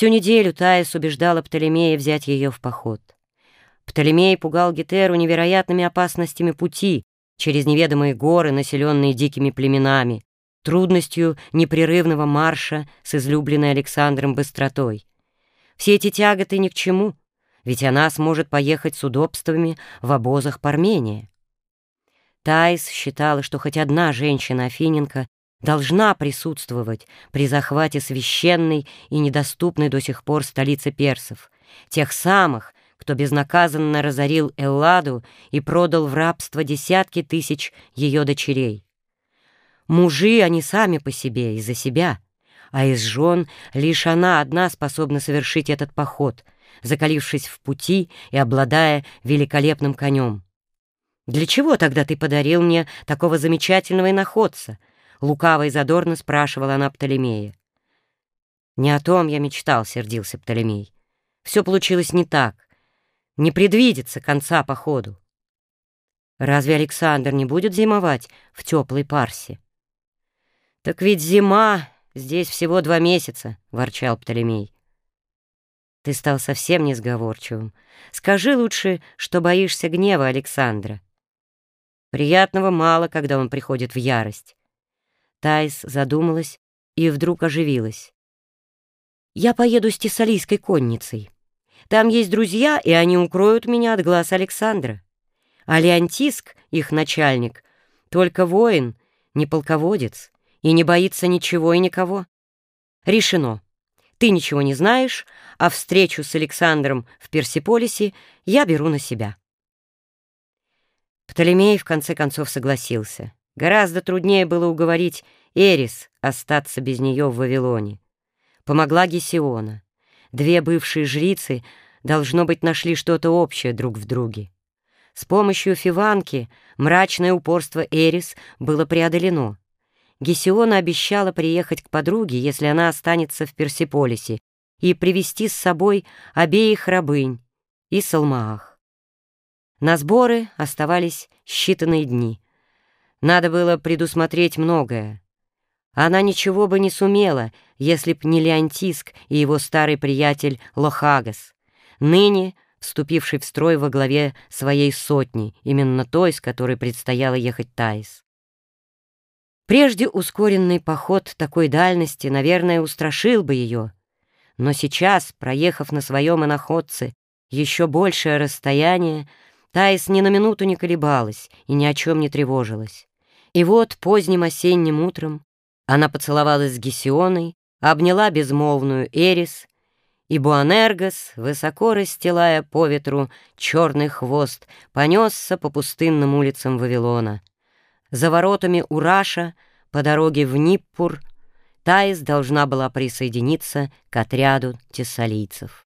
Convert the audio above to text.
Всю неделю Таис убеждала Птолемея взять ее в поход. Птолемей пугал Гетеру невероятными опасностями пути через неведомые горы, населенные дикими племенами, трудностью непрерывного марша с излюбленной Александром быстротой. Все эти тяготы ни к чему, ведь она сможет поехать с удобствами в обозах Пармения. Таис считала, что хоть одна женщина-афиненка должна присутствовать при захвате священной и недоступной до сих пор столицы персов, тех самых, кто безнаказанно разорил Элладу и продал в рабство десятки тысяч ее дочерей. Мужи они сами по себе, и за себя, а из жен лишь она одна способна совершить этот поход, закалившись в пути и обладая великолепным конем. «Для чего тогда ты подарил мне такого замечательного иноходца?» — лукаво и задорно спрашивала она Птолемея. «Не о том я мечтал», — сердился Птолемей. «Все получилось не так. Не предвидится конца походу». «Разве Александр не будет зимовать в теплой парсе?» «Так ведь зима, здесь всего два месяца», — ворчал Птолемей. «Ты стал совсем несговорчивым. Скажи лучше, что боишься гнева Александра. Приятного мало, когда он приходит в ярость». Тайс задумалась и вдруг оживилась. «Я поеду с Тессалийской конницей. Там есть друзья, и они укроют меня от глаз Александра. А Леонтиск, их начальник, только воин, не полководец и не боится ничего и никого. Решено. Ты ничего не знаешь, а встречу с Александром в Персиполисе я беру на себя. Птолемей в конце концов согласился. Гораздо труднее было уговорить Эрис остаться без нее в Вавилоне. Помогла Гесиона. Две бывшие жрицы, должно быть, нашли что-то общее друг в друге. С помощью Фиванки мрачное упорство Эрис было преодолено. Гесиона обещала приехать к подруге, если она останется в Персиполисе, и привести с собой обеих рабынь и Салмаах. На сборы оставались считанные дни. Надо было предусмотреть многое. Она ничего бы не сумела, если б не Леонтиск и его старый приятель Лохагас, ныне вступивший в строй во главе своей сотни, именно той, с которой предстояло ехать Таис. Прежде ускоренный поход такой дальности, наверное, устрашил бы ее. Но сейчас, проехав на своем иноходце еще большее расстояние, Таис ни на минуту не колебалась и ни о чем не тревожилась. И вот поздним осенним утром она поцеловалась с Гесионой, обняла безмолвную Эрис, и Буанергос, высоко расстилая по ветру черный хвост, понесся по пустынным улицам Вавилона. За воротами Ураша, по дороге в Ниппур, Таис должна была присоединиться к отряду тессалийцев.